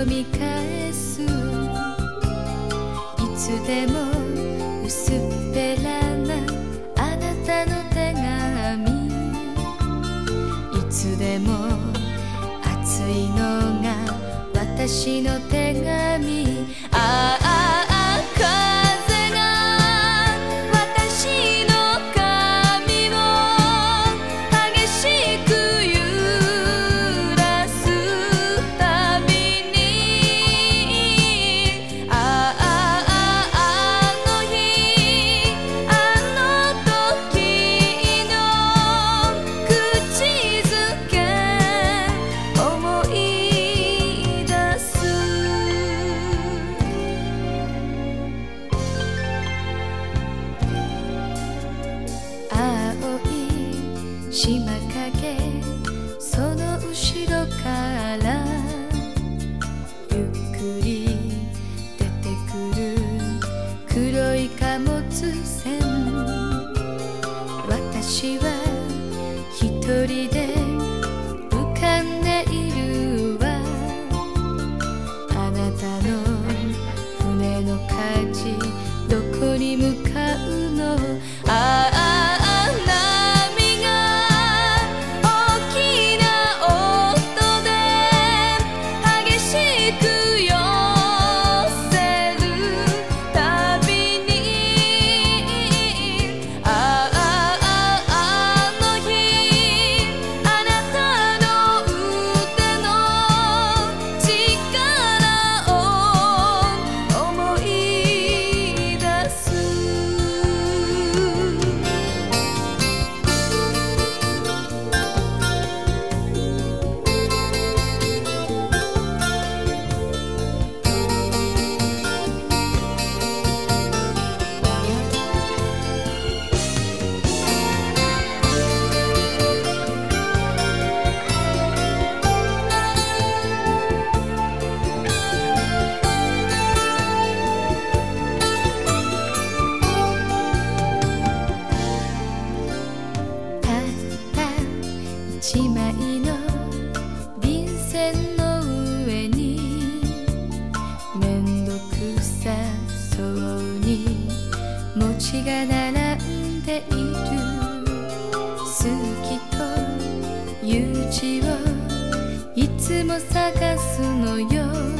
読み返す。いつでも薄っぺらなあなたの手紙。いつでも熱いのが私の手紙。一枚の便箋の上にめんどくさそうに餅ちが並んでいる。好きという字をいつも探すのよ。